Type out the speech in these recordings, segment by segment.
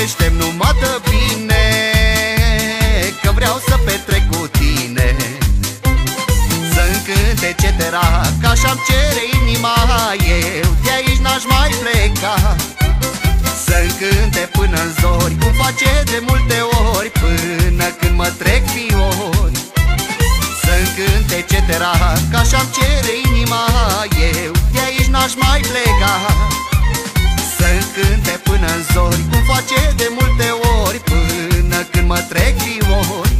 Orește-mi numai de bine Că vreau să petrec cu tine. Să-mi cânte cetera Că așa-mi cere inima Eu de aici n-aș mai pleca. Să-mi cânte până-n zori Cum face de multe ori Până când mă trec fiori. Să-mi cânte cetera Că așa-mi cere inima Eu de aici n-aș mai pleca zori Cum face de multe ori Până când mă trec fiori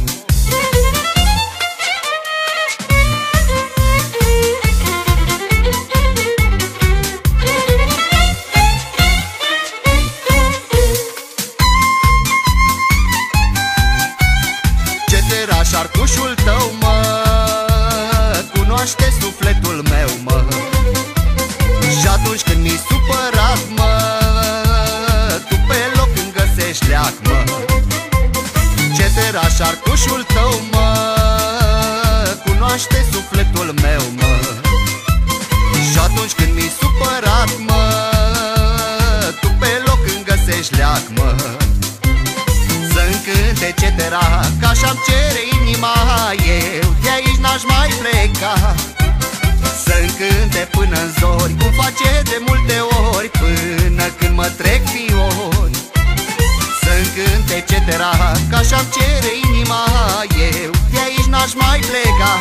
Ce te șarcușul tău, mă Cunoaște sufletul meu, mă. Și atunci când Ce te șarcușul tău, mă. Cunoaște sufletul meu, mă. Și atunci când mi-i supărat, mă Tu pe loc îmi găsești leac, mă. Să-mi cânte cetera Că așa-mi cere inima Eu de aici n-aș mai pleca. Să-mi cânte până-n zori Cum face cânte cetera Că așa-mi cere inima Eu de aici n-aș mai pleca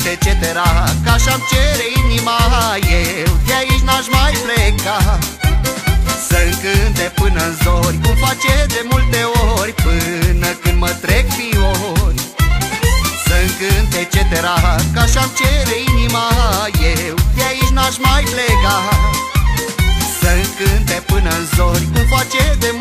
Să-mi cânte cetera Că așa-mi cere inima Eu de aici n-aș mai pleca. Să-mi cânte până-n zori Cum face de multe ori Până când mă trec fiori. Să-mi cânte cetera Că așa-mi cere inima Eu de aici n-aș mai pleca. Să-mi cânte până-n zori Cum face de multe ori